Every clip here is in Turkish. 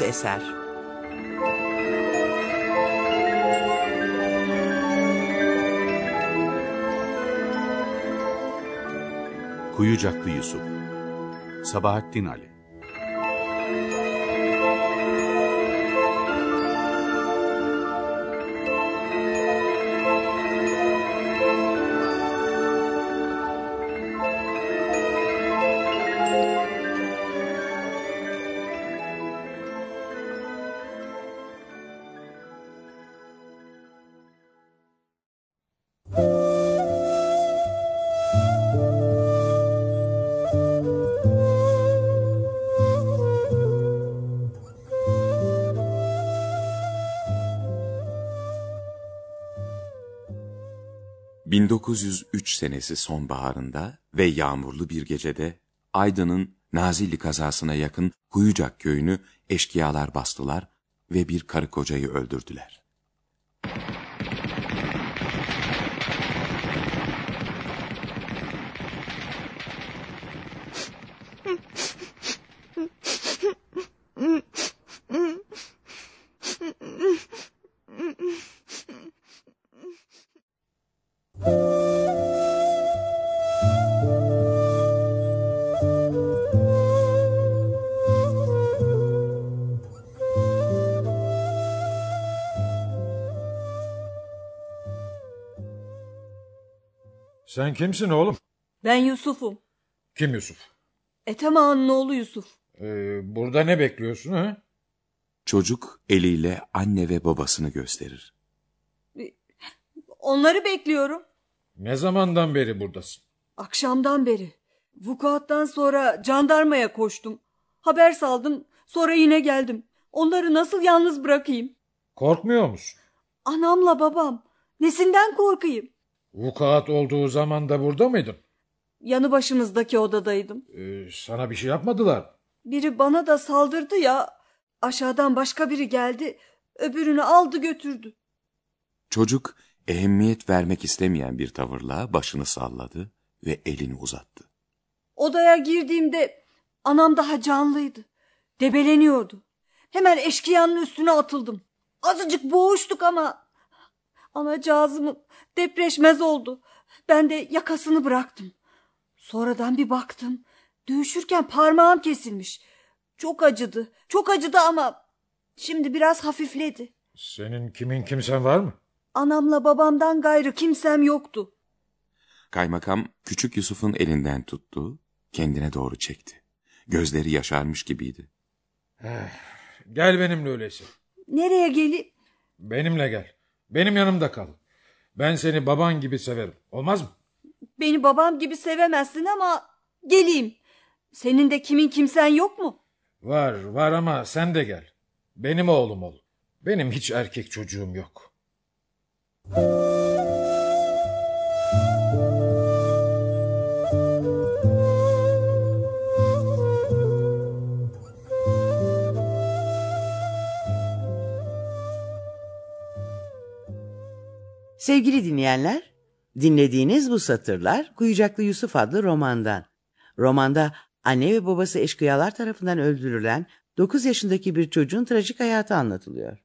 Bağımsız eser. Kuyucaklı Yusuf Sabahattin Ali ...1903 senesi sonbaharında ve yağmurlu bir gecede... ...Aydın'ın Nazilli kazasına yakın Kuyucak köyünü eşkıyalar bastılar... ...ve bir karı kocayı öldürdüler. Sen kimsin oğlum? Ben Yusuf'um. Kim Yusuf? Ethem Ağa'nın oğlu Yusuf. Ee, burada ne bekliyorsun ha? Çocuk eliyle anne ve babasını gösterir. Onları bekliyorum. Ne zamandan beri buradasın? Akşamdan beri. Vukuattan sonra jandarmaya koştum. Haber saldım. Sonra yine geldim. Onları nasıl yalnız bırakayım? Korkmuyor musun? Anamla babam. Nesinden korkayım? Vukuat olduğu zaman da burada mıydın? Yanı başımızdaki odadaydım. Ee, sana bir şey yapmadılar. Biri bana da saldırdı ya. Aşağıdan başka biri geldi. Öbürünü aldı götürdü. Çocuk ehemmiyet vermek istemeyen bir tavırla başını salladı ve elini uzattı. Odaya girdiğimde anam daha canlıydı. Debeleniyordu. Hemen eşkıyanın üstüne atıldım. Azıcık boğuştuk ama anacağızımın depreşmez oldu. Ben de yakasını bıraktım. Sonradan bir baktım. Dövüşürken parmağım kesilmiş. Çok acıdı. Çok acıdı ama şimdi biraz hafifledi. Senin kimin kimsen var mı? Anamla babamdan gayrı kimsem yoktu. Kaymakam küçük Yusuf'un elinden tuttu, kendine doğru çekti. Gözleri yaşarmış gibiydi. Gel benimle öyleyse. Nereye gelip? Benimle gel. Benim yanımda kal. Ben seni baban gibi severim. Olmaz mı? Beni babam gibi sevemezsin ama geleyim. Senin de kimin kimsen yok mu? Var var ama sen de gel. Benim oğlum ol. Benim hiç erkek çocuğum yok. Sevgili dinleyenler, dinlediğiniz bu satırlar Kuyucaklı Yusuf adlı romandan. Romanda anne ve babası eşkıyalar tarafından öldürülen 9 yaşındaki bir çocuğun trajik hayatı anlatılıyor.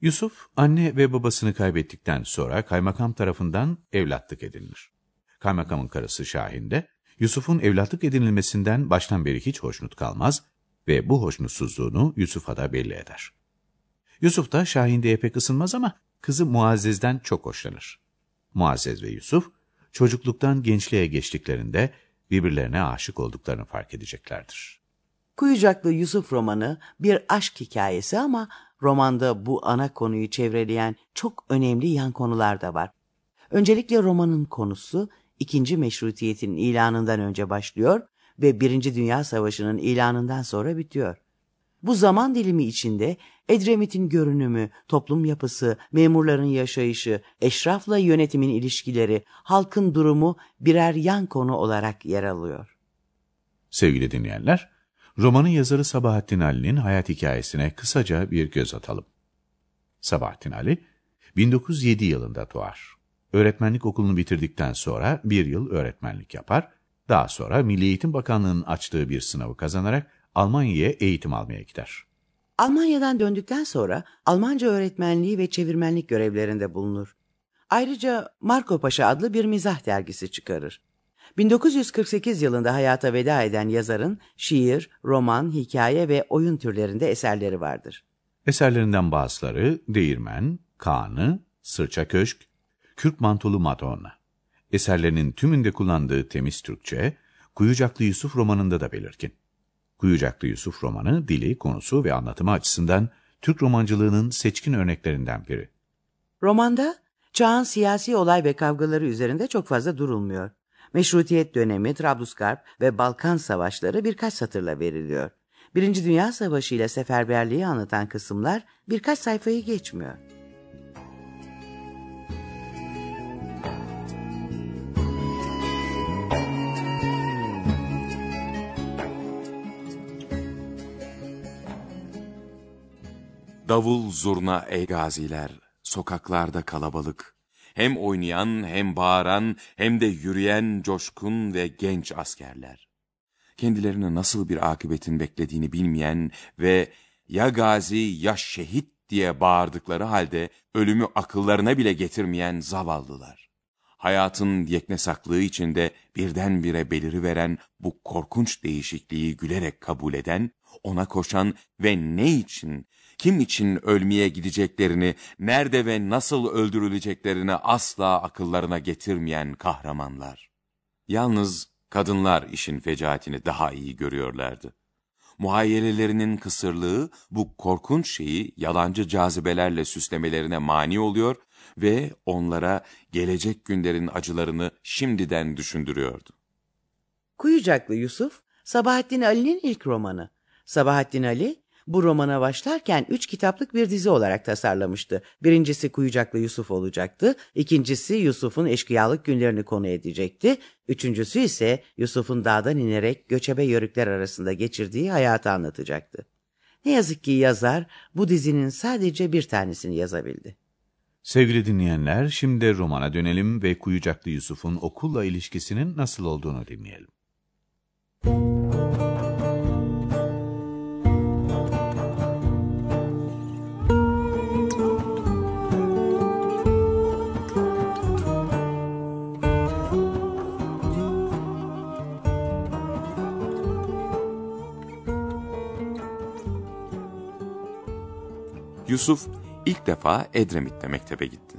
Yusuf, anne ve babasını kaybettikten sonra kaymakam tarafından evlatlık edinilir. Kaymakamın karısı Şahin de, Yusuf'un evlatlık edinilmesinden baştan beri hiç hoşnut kalmaz ve bu hoşnutsuzluğunu Yusuf'a da belli eder. Yusuf da Şahin'de pek ısınmaz ama kızı Muazzez'den çok hoşlanır. Muazzez ve Yusuf, çocukluktan gençliğe geçtiklerinde birbirlerine aşık olduklarını fark edeceklerdir. Kuyucaklı Yusuf romanı bir aşk hikayesi ama romanda bu ana konuyu çevreleyen çok önemli yan konular da var. Öncelikle romanın konusu ikinci meşrutiyetin ilanından önce başlıyor ve Birinci Dünya Savaşı'nın ilanından sonra bitiyor. Bu zaman dilimi içinde Edremit'in görünümü, toplum yapısı, memurların yaşayışı, eşrafla yönetimin ilişkileri, halkın durumu birer yan konu olarak yer alıyor. Sevgili dinleyenler, romanın yazarı Sabahattin Ali'nin hayat hikayesine kısaca bir göz atalım. Sabahattin Ali, 1907 yılında doğar. Öğretmenlik okulunu bitirdikten sonra bir yıl öğretmenlik yapar, daha sonra Milli Eğitim Bakanlığı'nın açtığı bir sınavı kazanarak Almanya'ya eğitim almaya gider. Almanya'dan döndükten sonra Almanca öğretmenliği ve çevirmenlik görevlerinde bulunur. Ayrıca Marco Paşa adlı bir mizah dergisi çıkarır. 1948 yılında hayata veda eden yazarın şiir, roman, hikaye ve oyun türlerinde eserleri vardır. Eserlerinden bazıları Değirmen, Kaan'ı, Sırça Köşk, Kürk Mantolu Madonna. Eserlerinin tümünde kullandığı temiz Türkçe, Kuyucaklı Yusuf romanında da belirgin. Kuyucaklı Yusuf romanı dili, konusu ve anlatımı açısından Türk romancılığının seçkin örneklerinden biri. Romanda çağın siyasi olay ve kavgaları üzerinde çok fazla durulmuyor. Meşrutiyet dönemi, Trablusgarp ve Balkan savaşları birkaç satırla veriliyor. Birinci Dünya Savaşı ile seferberliği anlatan kısımlar birkaç sayfayı geçmiyor. Davul zurna ey gaziler, sokaklarda kalabalık. Hem oynayan hem bağıran hem de yürüyen coşkun ve genç askerler. Kendilerini nasıl bir akıbetin beklediğini bilmeyen ve ya gazi ya şehit diye bağırdıkları halde ölümü akıllarına bile getirmeyen zavallılar. Hayatın yeknesaklığı içinde birdenbire beliriveren bu korkunç değişikliği gülerek kabul eden, ona koşan ve ne için, kim için ölmeye gideceklerini, nerede ve nasıl öldürüleceklerini asla akıllarına getirmeyen kahramanlar. Yalnız kadınlar işin fecaatini daha iyi görüyorlardı. Muhayyelelerinin kısırlığı bu korkunç şeyi yalancı cazibelerle süslemelerine mani oluyor ve onlara gelecek günlerin acılarını şimdiden düşündürüyordu. Kuyucaklı Yusuf, Sabahattin Ali'nin ilk romanı. Sabahattin Ali, bu romana başlarken üç kitaplık bir dizi olarak tasarlamıştı. Birincisi Kuyucaklı Yusuf olacaktı, ikincisi Yusuf'un eşkıyalık günlerini konu edecekti, üçüncüsü ise Yusuf'un dağdan inerek göçebe yörükler arasında geçirdiği hayatı anlatacaktı. Ne yazık ki yazar bu dizinin sadece bir tanesini yazabildi. Sevgili dinleyenler, şimdi romana dönelim ve Kuyucaklı Yusuf'un okulla ilişkisinin nasıl olduğunu dinleyelim. Yusuf ilk defa Edremit'te mektebe gitti.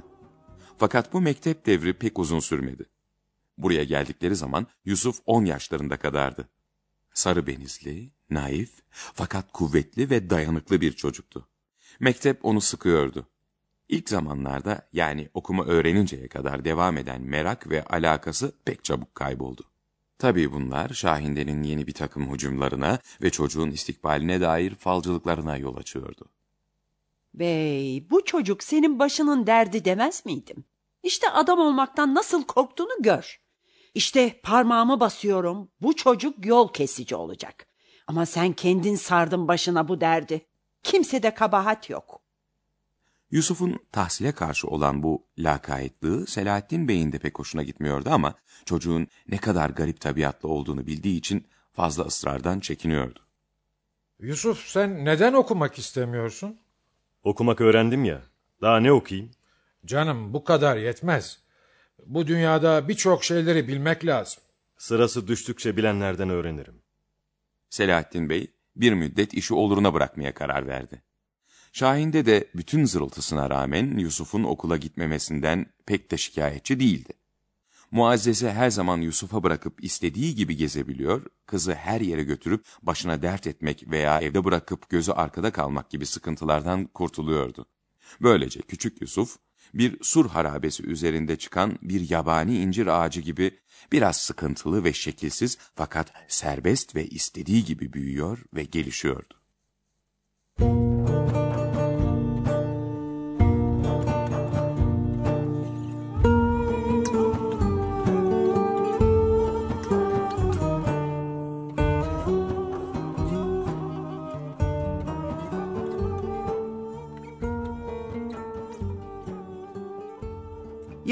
Fakat bu mektep devri pek uzun sürmedi. Buraya geldikleri zaman Yusuf 10 yaşlarında kadardı. Sarı benizli, naif fakat kuvvetli ve dayanıklı bir çocuktu. Mektep onu sıkıyordu. İlk zamanlarda yani okuma öğreninceye kadar devam eden merak ve alakası pek çabuk kayboldu. Tabii bunlar Şahinde'nin yeni bir takım hücumlarına ve çocuğun istikbaline dair falcılıklarına yol açıyordu. Bey, bu çocuk senin başının derdi demez miydim? İşte adam olmaktan nasıl korktuğunu gör. İşte parmağımı basıyorum, bu çocuk yol kesici olacak. Ama sen kendin sardın başına bu derdi. Kimse de kabahat yok. Yusuf'un tahsile karşı olan bu lakaytlığı Selahattin Bey'in de pek hoşuna gitmiyordu ama çocuğun ne kadar garip tabiatlı olduğunu bildiği için fazla ısrardan çekiniyordu. Yusuf sen neden okumak istemiyorsun? Okumak öğrendim ya. Daha ne okuyayım? Canım bu kadar yetmez. Bu dünyada birçok şeyleri bilmek lazım. Sırası düştükçe bilenlerden öğrenirim. Selahattin Bey bir müddet işi oluruna bırakmaya karar verdi. Şahin'de de bütün zırıltısına rağmen Yusuf'un okula gitmemesinden pek de şikayetçi değildi. Muazzeze her zaman Yusuf'a bırakıp istediği gibi gezebiliyor, kızı her yere götürüp başına dert etmek veya evde bırakıp gözü arkada kalmak gibi sıkıntılardan kurtuluyordu. Böylece küçük Yusuf, bir sur harabesi üzerinde çıkan bir yabani incir ağacı gibi biraz sıkıntılı ve şekilsiz fakat serbest ve istediği gibi büyüyor ve gelişiyordu.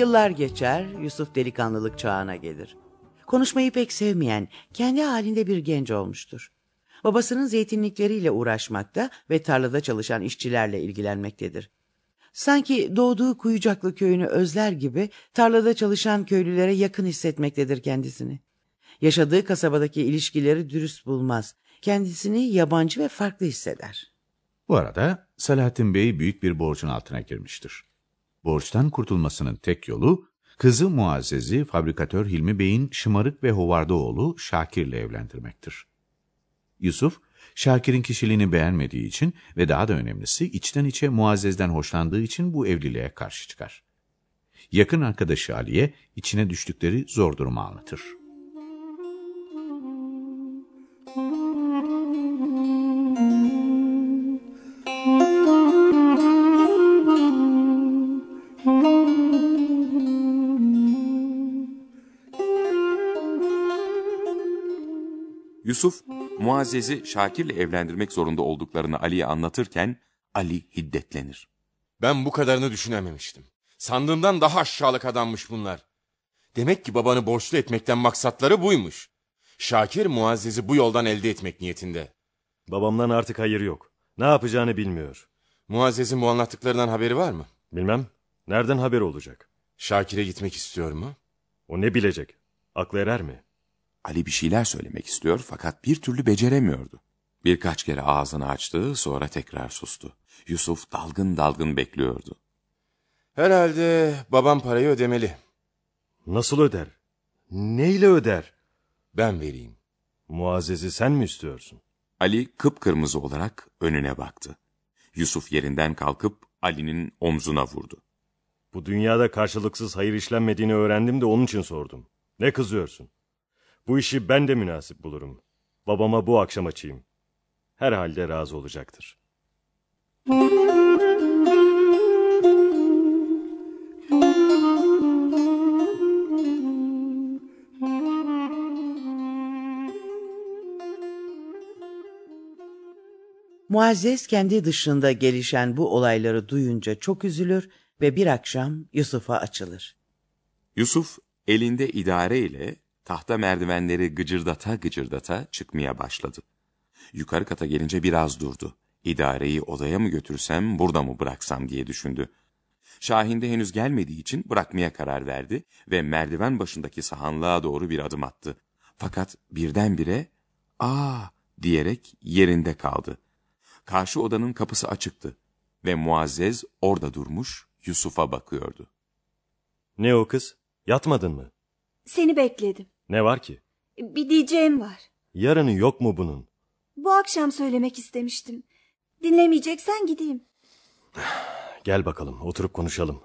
Yıllar geçer, Yusuf delikanlılık çağına gelir. Konuşmayı pek sevmeyen, kendi halinde bir genç olmuştur. Babasının zeytinlikleriyle uğraşmakta ve tarlada çalışan işçilerle ilgilenmektedir. Sanki doğduğu Kuyucaklı köyünü özler gibi tarlada çalışan köylülere yakın hissetmektedir kendisini. Yaşadığı kasabadaki ilişkileri dürüst bulmaz. Kendisini yabancı ve farklı hisseder. Bu arada Selahattin Bey büyük bir borcun altına girmiştir. Borçtan kurtulmasının tek yolu kızı Muazzez'i fabrikatör Hilmi Bey'in şımarık ve hovarda oğlu Şakir'le evlendirmektir. Yusuf, Şakir'in kişiliğini beğenmediği için ve daha da önemlisi içten içe Muazzez'den hoşlandığı için bu evliliğe karşı çıkar. Yakın arkadaşı Ali'ye içine düştükleri zor durumu anlatır. Yusuf, Muazzez'i Şakir'le evlendirmek zorunda olduklarını Ali'ye anlatırken Ali hiddetlenir. Ben bu kadarını düşünememiştim. Sandığımdan daha aşağılık adammış bunlar. Demek ki babanı borçlu etmekten maksatları buymuş. Şakir Muazzez'i bu yoldan elde etmek niyetinde. Babamdan artık hayır yok. Ne yapacağını bilmiyor. Muazzez'in bu anlattıklarından haberi var mı? Bilmem. Nereden haber olacak? Şakir'e gitmek istiyor mu? O ne bilecek? Aklı erer mi? Ali bir şeyler söylemek istiyor fakat bir türlü beceremiyordu. Birkaç kere ağzını açtı sonra tekrar sustu. Yusuf dalgın dalgın bekliyordu. Herhalde babam parayı ödemeli. Nasıl öder? Neyle öder? Ben vereyim. Muazzez'i sen mi istiyorsun? Ali kıpkırmızı olarak önüne baktı. Yusuf yerinden kalkıp Ali'nin omzuna vurdu. Bu dünyada karşılıksız hayır işlenmediğini öğrendim de onun için sordum. Ne kızıyorsun? Bu işi ben de münasip bulurum. Babama bu akşam açayım. Herhalde razı olacaktır. Muazzez kendi dışında gelişen bu olayları duyunca çok üzülür ve bir akşam Yusuf'a açılır. Yusuf elinde idare ile tahta merdivenleri gıcırdata gıcırdata çıkmaya başladı. Yukarı kata gelince biraz durdu. İdareyi odaya mı götürsem, burada mı bıraksam diye düşündü. Şahin de henüz gelmediği için bırakmaya karar verdi ve merdiven başındaki sahanlığa doğru bir adım attı. Fakat birdenbire ''Aa!'' diyerek yerinde kaldı. Karşı odanın kapısı açıktı ve Muazzez orada durmuş Yusuf'a bakıyordu. Ne o kız? Yatmadın mı? Seni bekledim. Ne var ki? Bir diyeceğim var. Yarını yok mu bunun? Bu akşam söylemek istemiştim. Dinlemeyeceksen gideyim. Gel bakalım oturup konuşalım.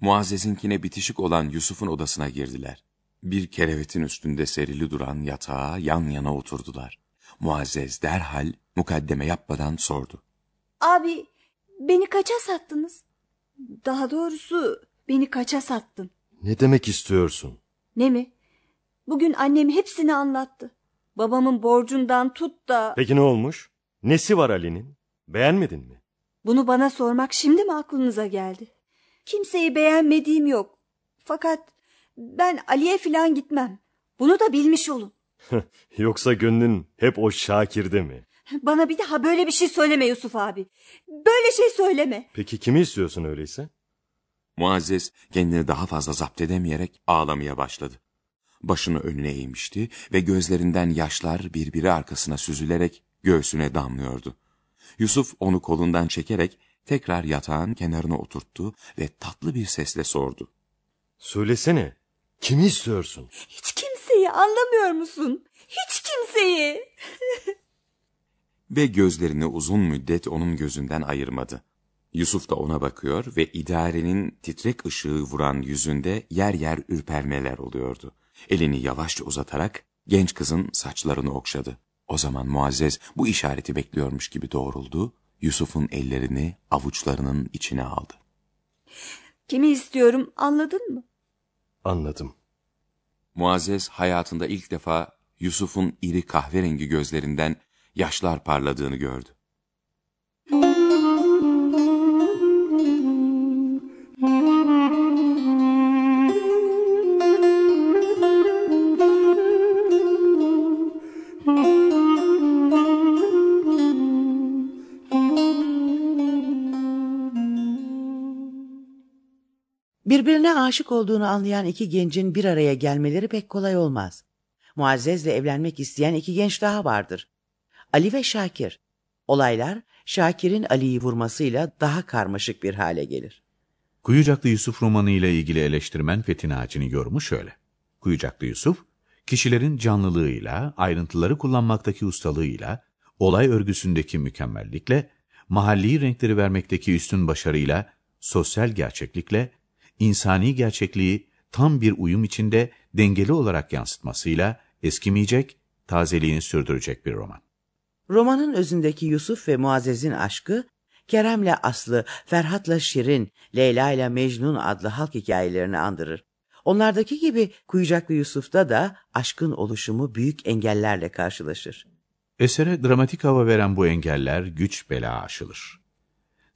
Muazzez'inkine bitişik olan Yusuf'un odasına girdiler. Bir kerevetin üstünde serili duran yatağa yan yana oturdular. Muazzez derhal mukaddeme yapmadan sordu. Abi beni kaça sattınız? Daha doğrusu beni kaça sattın? Ne demek istiyorsun? Ne mi? Bugün annem hepsini anlattı. Babamın borcundan tut da... Peki ne olmuş? Nesi var Ali'nin? Beğenmedin mi? Bunu bana sormak şimdi mi aklınıza geldi? Kimseyi beğenmediğim yok. Fakat ben Ali'ye falan gitmem. Bunu da bilmiş olun. Yoksa gönlün hep o Şakir'de mi? Bana bir daha böyle bir şey söyleme Yusuf abi. Böyle şey söyleme. Peki kimi istiyorsun öyleyse? Muazzez kendini daha fazla zapt edemeyerek ağlamaya başladı. Başını önüne eğmişti ve gözlerinden yaşlar birbiri arkasına süzülerek göğsüne damlıyordu. Yusuf onu kolundan çekerek tekrar yatağın kenarına oturttu ve tatlı bir sesle sordu. Söylesene. Kimi istiyorsun? Hiç kimseyi anlamıyor musun? Hiç kimseyi. Ve gözlerini uzun müddet onun gözünden ayırmadı. Yusuf da ona bakıyor ve idarenin titrek ışığı vuran yüzünde yer yer ürpermeler oluyordu. Elini yavaşça uzatarak genç kızın saçlarını okşadı. O zaman Muazzez bu işareti bekliyormuş gibi doğruldu, Yusuf'un ellerini avuçlarının içine aldı. Kimi istiyorum anladın mı? Anladım. Muazzez hayatında ilk defa Yusuf'un iri kahverengi gözlerinden yaşlar parladığını gördü. Birbirine aşık olduğunu anlayan iki gencin bir araya gelmeleri pek kolay olmaz. Muazzez'le evlenmek isteyen iki genç daha vardır. Ali ve Şakir. Olaylar Şakir'in Ali'yi vurmasıyla daha karmaşık bir hale gelir. Kuyucaklı Yusuf romanı ile ilgili eleştirmen Fethi Naci'nin yorumu şöyle. Kuyucaklı Yusuf, kişilerin canlılığıyla, ayrıntıları kullanmaktaki ustalığıyla, olay örgüsündeki mükemmellikle, mahalli renkleri vermekteki üstün başarıyla, sosyal gerçeklikle, insani gerçekliği tam bir uyum içinde dengeli olarak yansıtmasıyla eskimeyecek, tazeliğini sürdürecek bir roman. Romanın özündeki Yusuf ve Muazzez'in aşkı, Kerem'le Aslı, Ferhat'la Şirin, Leyla ile Mecnun adlı halk hikayelerini andırır. Onlardaki gibi Kuyucaklı Yusuf'ta da aşkın oluşumu büyük engellerle karşılaşır. Esere dramatik hava veren bu engeller güç bela aşılır.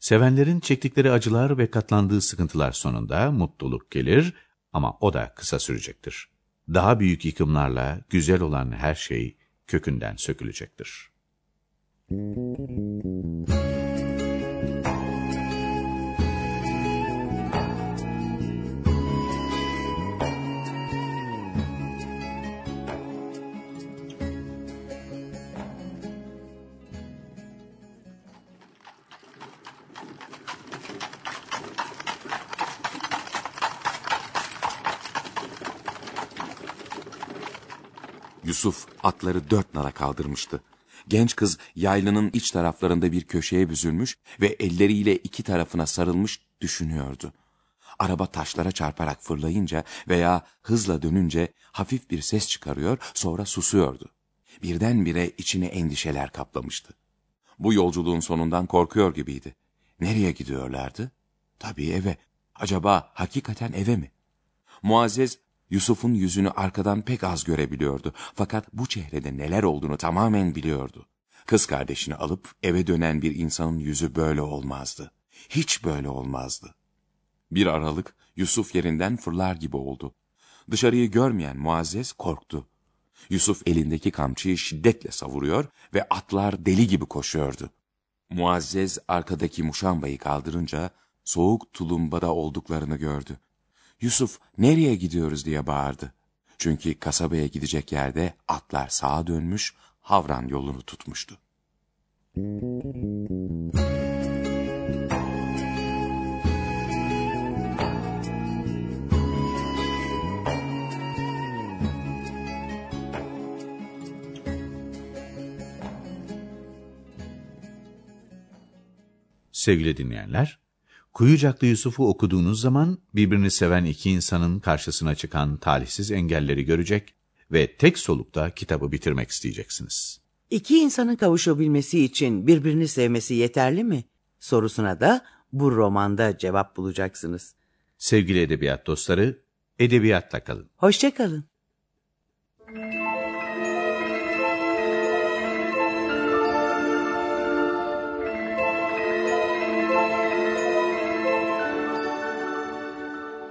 Sevenlerin çektikleri acılar ve katlandığı sıkıntılar sonunda mutluluk gelir ama o da kısa sürecektir. Daha büyük yıkımlarla güzel olan her şey kökünden sökülecektir. Yusuf atları dört nala kaldırmıştı. Genç kız yaylının iç taraflarında bir köşeye büzülmüş ve elleriyle iki tarafına sarılmış düşünüyordu. Araba taşlara çarparak fırlayınca veya hızla dönünce hafif bir ses çıkarıyor sonra susuyordu. Birdenbire içine endişeler kaplamıştı. Bu yolculuğun sonundan korkuyor gibiydi. Nereye gidiyorlardı? Tabii eve. Acaba hakikaten eve mi? Muazzez Yusuf'un yüzünü arkadan pek az görebiliyordu. Fakat bu çehrede neler olduğunu tamamen biliyordu. Kız kardeşini alıp eve dönen bir insanın yüzü böyle olmazdı. Hiç böyle olmazdı. Bir aralık Yusuf yerinden fırlar gibi oldu. Dışarıyı görmeyen Muazzez korktu. Yusuf elindeki kamçıyı şiddetle savuruyor ve atlar deli gibi koşuyordu. Muazzez arkadaki muşambayı kaldırınca soğuk tulumbada olduklarını gördü. Yusuf nereye gidiyoruz diye bağırdı. Çünkü kasabaya gidecek yerde atlar sağa dönmüş, Havran yolunu tutmuştu. Sevgili dinleyenler, Kuyucaklı Yusuf'u okuduğunuz zaman birbirini seven iki insanın karşısına çıkan talihsiz engelleri görecek ve tek solukta kitabı bitirmek isteyeceksiniz. İki insanın kavuşabilmesi için birbirini sevmesi yeterli mi? Sorusuna da bu romanda cevap bulacaksınız. Sevgili edebiyat dostları, edebiyatla kalın. Hoşçakalın.